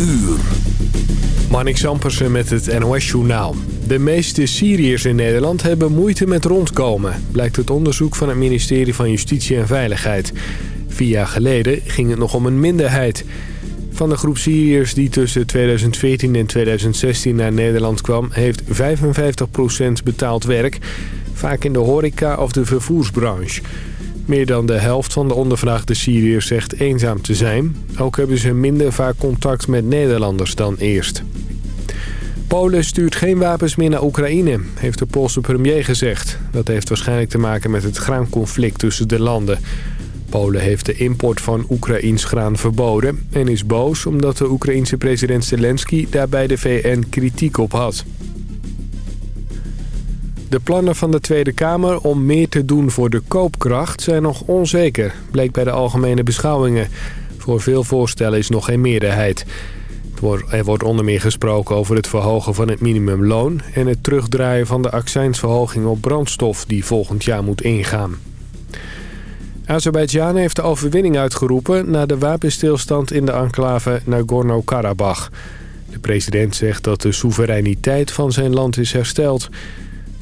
uur. Marnik Sampersen met het NOS-journaal. De meeste Syriërs in Nederland hebben moeite met rondkomen... blijkt het onderzoek van het ministerie van Justitie en Veiligheid. Vier jaar geleden ging het nog om een minderheid. Van de groep Syriërs die tussen 2014 en 2016 naar Nederland kwam... heeft 55% betaald werk, vaak in de horeca of de vervoersbranche... Meer dan de helft van de ondervraagde Syriërs zegt eenzaam te zijn. Ook hebben ze minder vaak contact met Nederlanders dan eerst. Polen stuurt geen wapens meer naar Oekraïne, heeft de Poolse premier gezegd. Dat heeft waarschijnlijk te maken met het graanconflict tussen de landen. Polen heeft de import van Oekraïns graan verboden... en is boos omdat de Oekraïense president Zelensky daarbij de VN kritiek op had. De plannen van de Tweede Kamer om meer te doen voor de koopkracht zijn nog onzeker, bleek bij de algemene beschouwingen. Voor veel voorstellen is nog geen meerderheid. Er wordt onder meer gesproken over het verhogen van het minimumloon... en het terugdraaien van de accijnsverhoging op brandstof die volgend jaar moet ingaan. Azerbeidzjan heeft de overwinning uitgeroepen... na de wapenstilstand in de enclave Nagorno-Karabakh. De president zegt dat de soevereiniteit van zijn land is hersteld...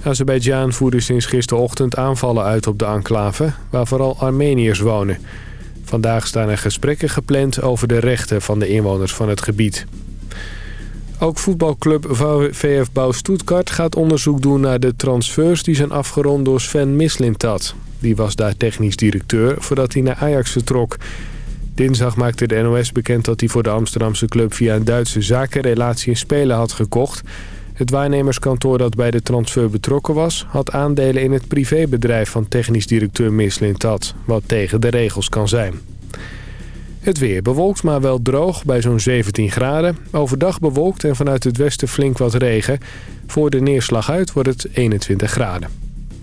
Azerbeidzjan voerde sinds gisterochtend aanvallen uit op de enclave... waar vooral Armeniërs wonen. Vandaag staan er gesprekken gepland over de rechten van de inwoners van het gebied. Ook voetbalclub VF Bouw Stuttgart gaat onderzoek doen naar de transfers... die zijn afgerond door Sven Mislintat. Die was daar technisch directeur voordat hij naar Ajax vertrok. Dinsdag maakte de NOS bekend dat hij voor de Amsterdamse club... via een Duitse zakenrelatie een speler had gekocht... Het waarnemerskantoor dat bij de transfer betrokken was... had aandelen in het privébedrijf van technisch directeur Mislintat... wat tegen de regels kan zijn. Het weer bewolkt, maar wel droog bij zo'n 17 graden. Overdag bewolkt en vanuit het westen flink wat regen. Voor de neerslag uit wordt het 21 graden.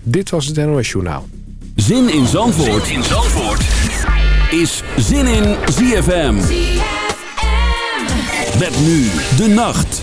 Dit was het NOS Journaal. Zin in Zandvoort, zin in Zandvoort. is Zin in ZFM. ZFM. Met nu de nacht.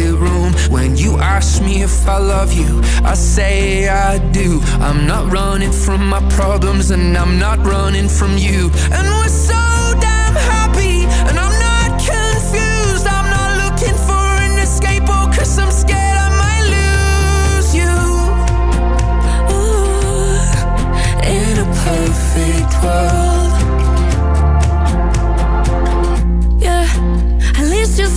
When you ask me if I love you, I say I do. I'm not running from my problems, and I'm not running from you. And we're so damn happy, and I'm not confused. I'm not looking for an escape, oh, cause I'm scared I might lose you. Ooh, in a perfect world.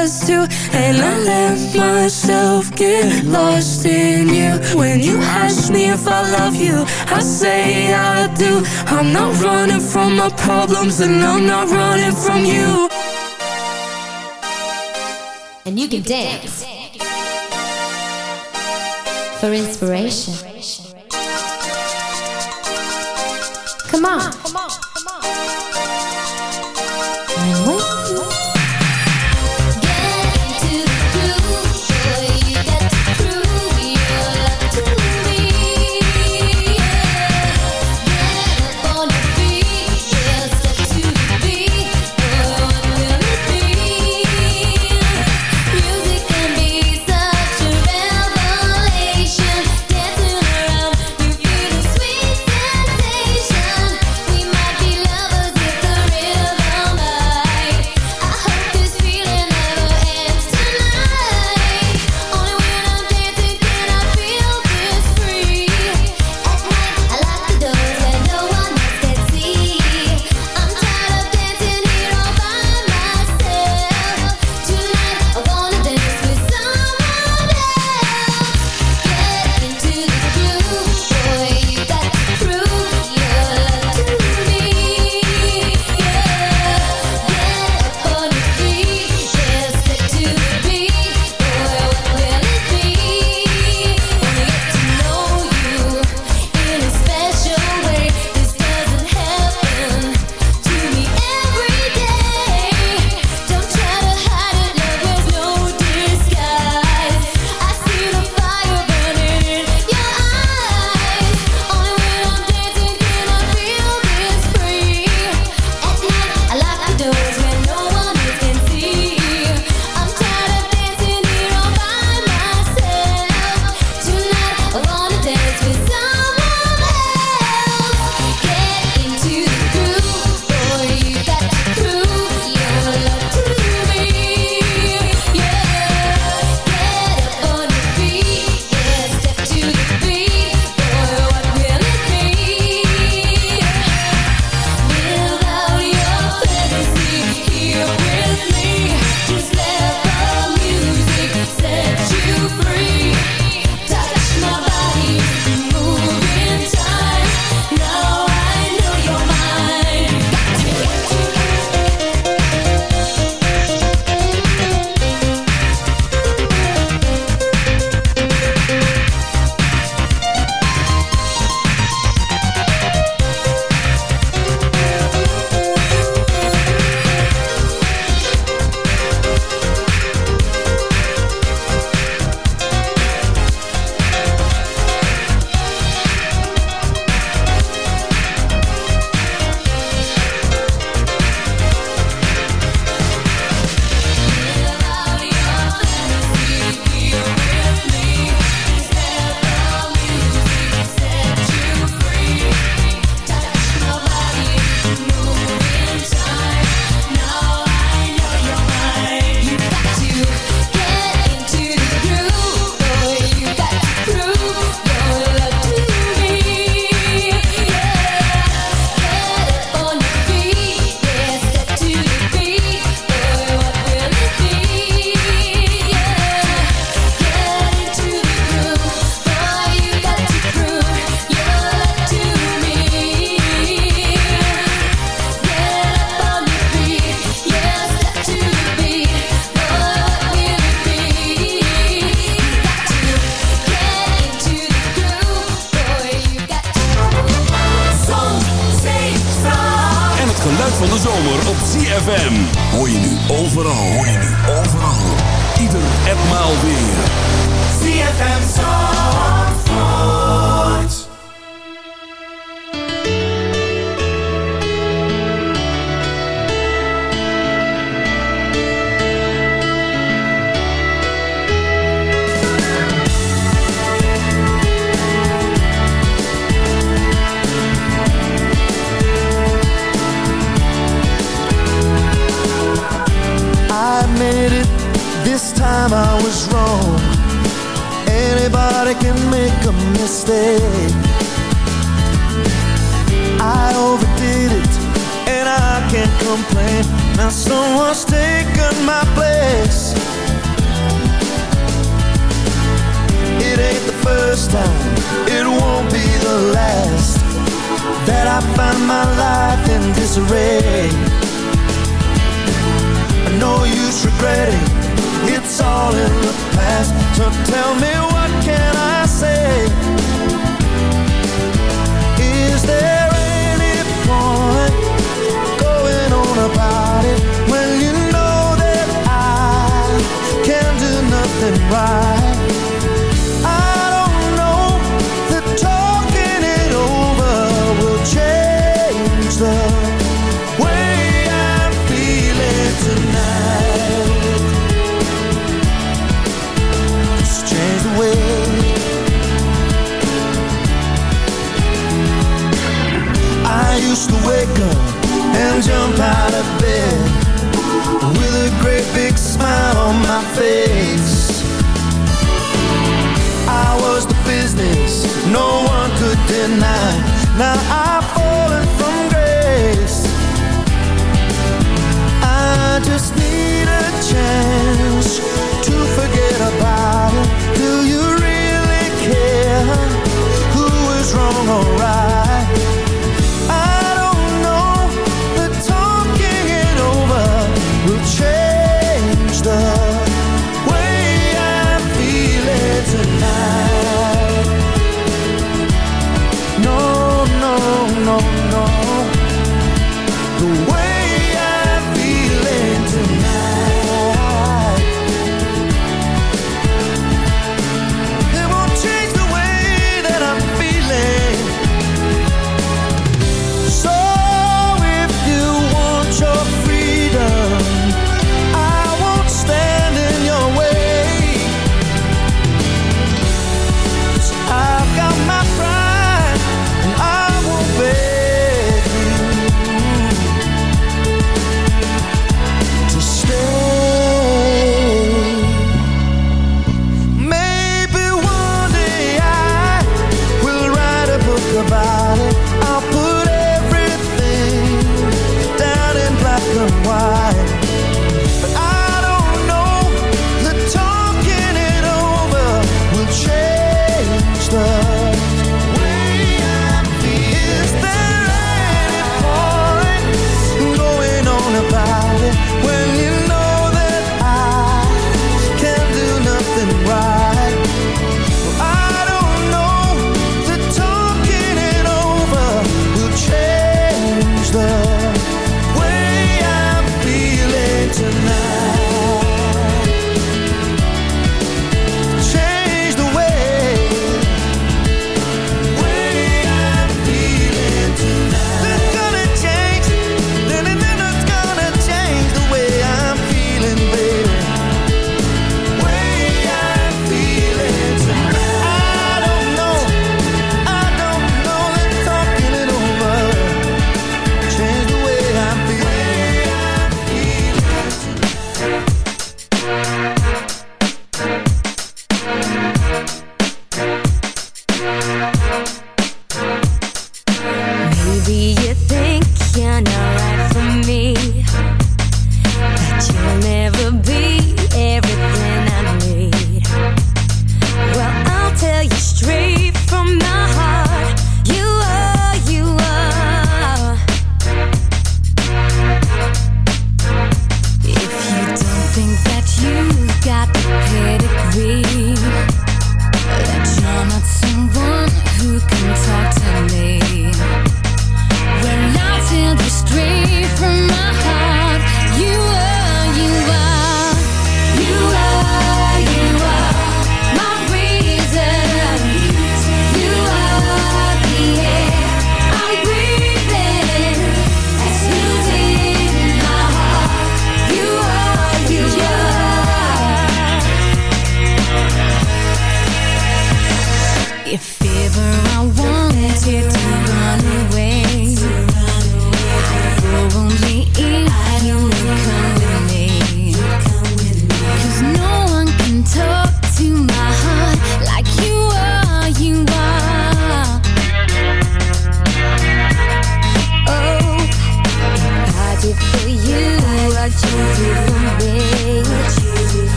Us two. And I let myself get lost in you. When you ask me if I love you, I say I do. I'm not running from my problems, and I'm not running from you. and you can dance for inspiration. Come on.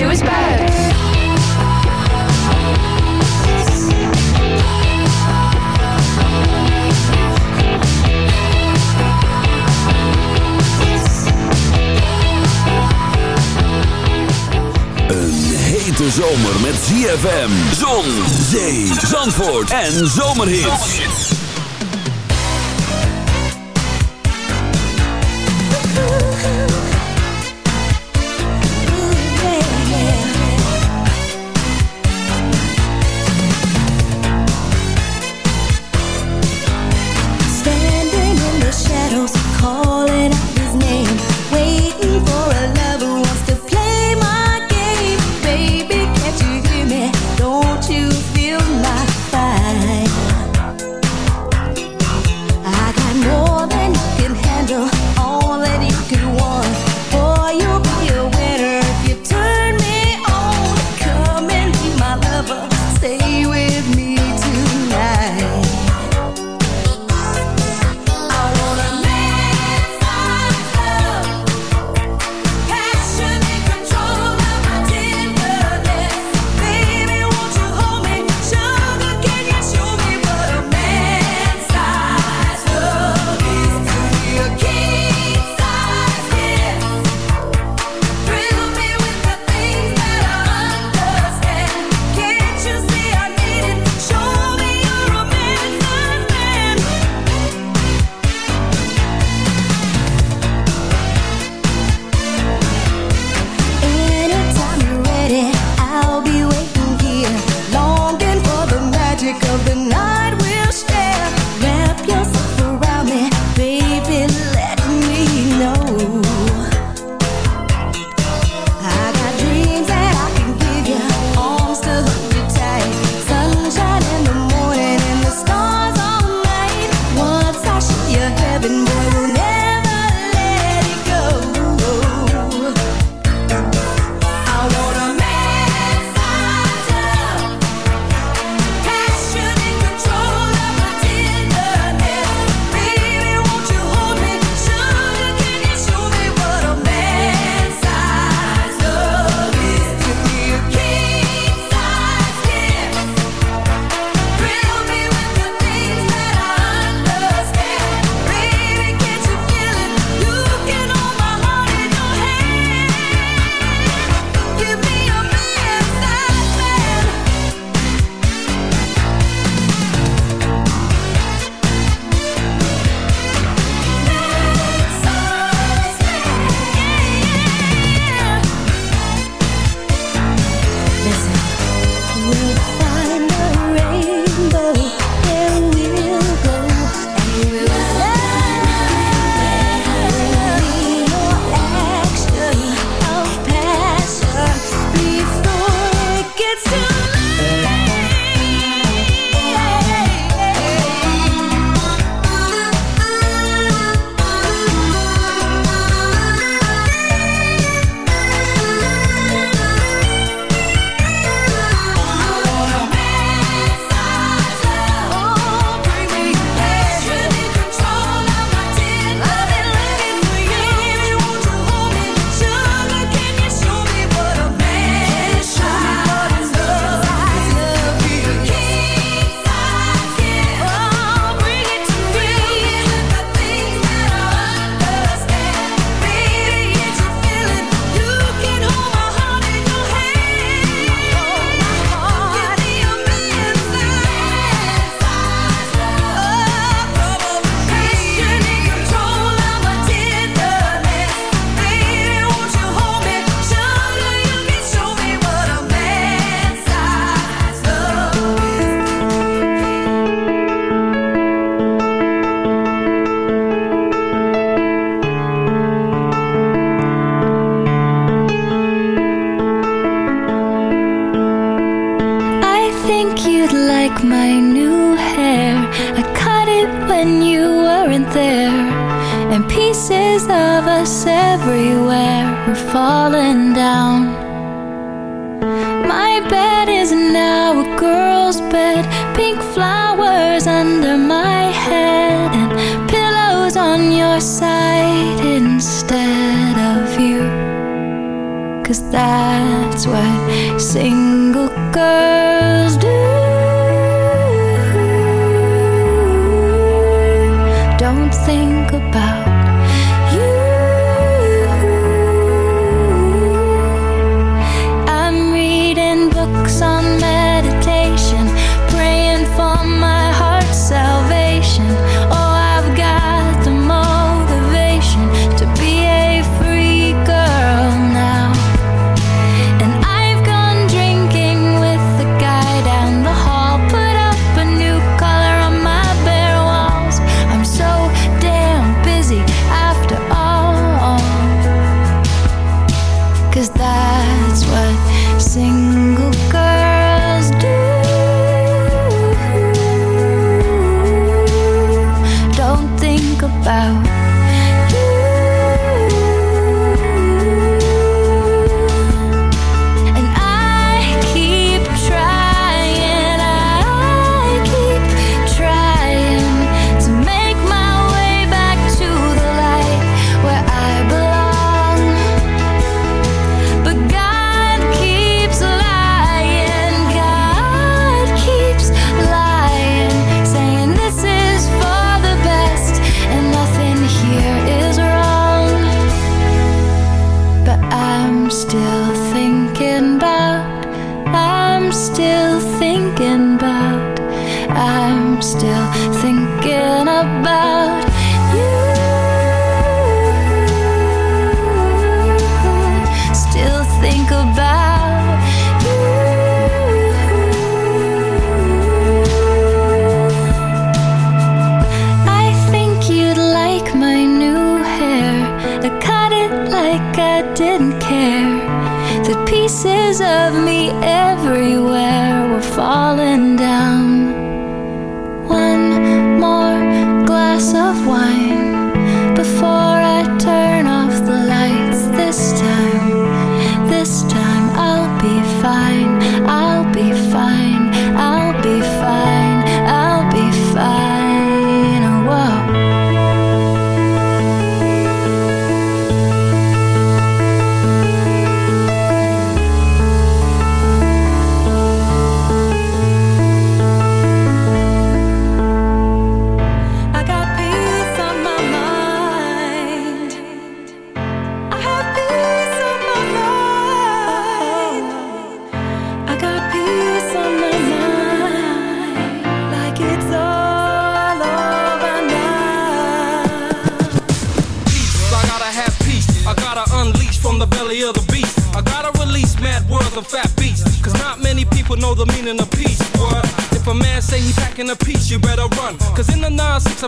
she was zomer met ZFM, zon, zee, zandvoort en zomerhits.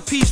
Piece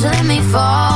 let me fall.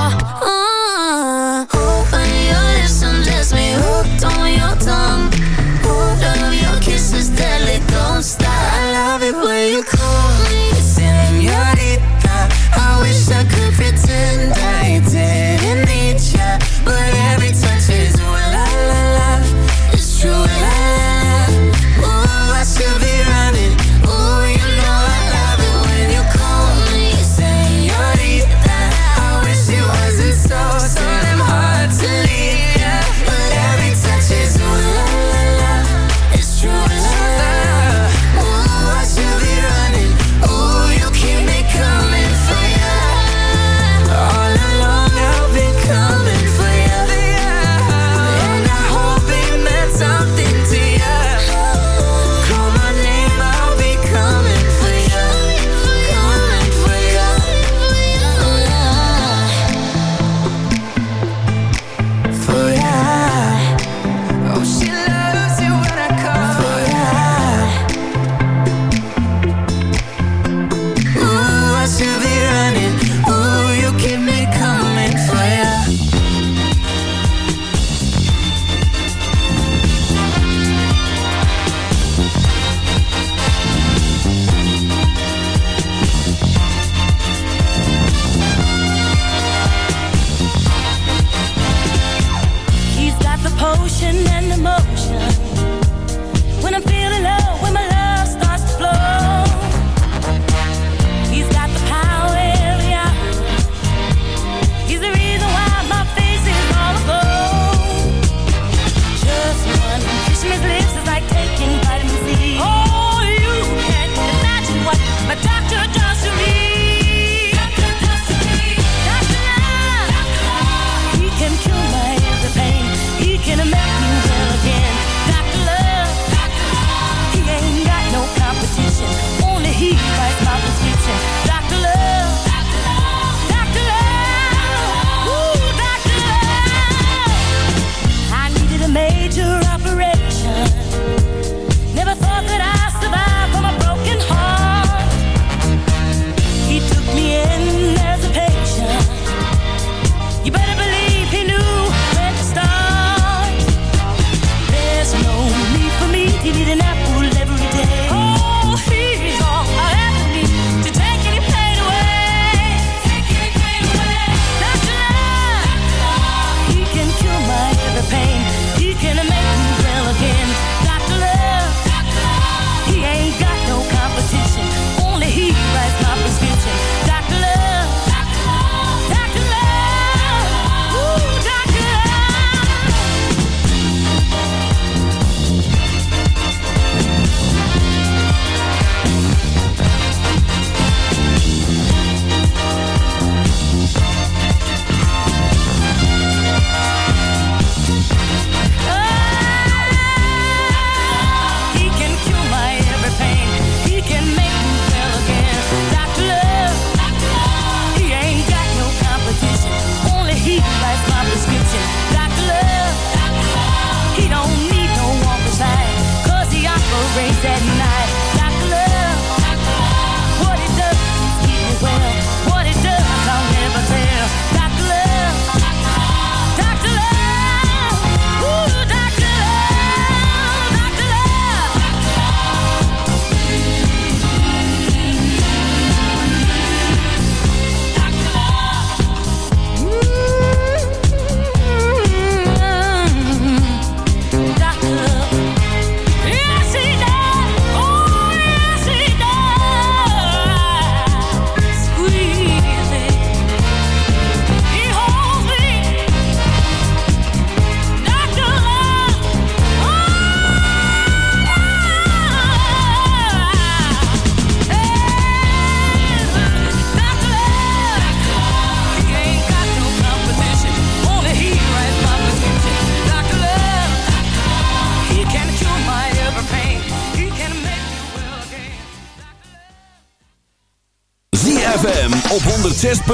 Christmas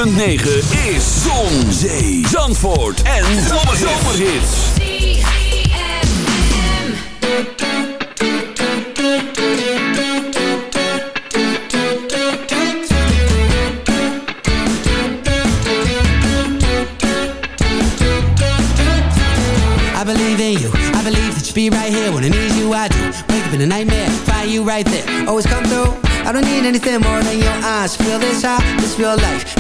is Zon, Zee, Zandvoort en Zomerhits. I believe in you. I believe that you be right here when I need you. I do. Wake up in a nightmare, find you right there. Always come through. I don't need anything more than your eyes. Feel this high, this real life,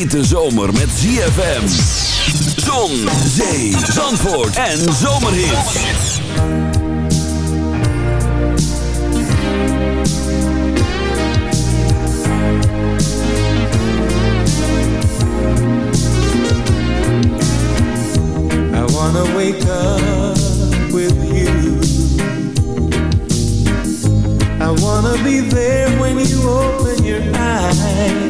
Hete zomer met ZFM. Zon, zee, zandvoort en zomerhits. I wanna wake up with you. I wanna be there when you open your eyes.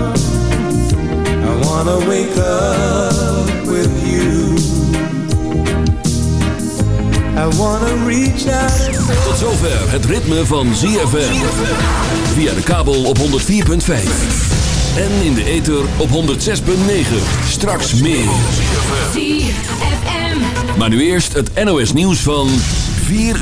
I wanna wake up with you. I wanna reach out Tot zover het ritme van ZFM. Via de kabel op 104.5. En in de ether op 106.9. Straks meer. ZFM. Maar nu eerst het NOS nieuws van 4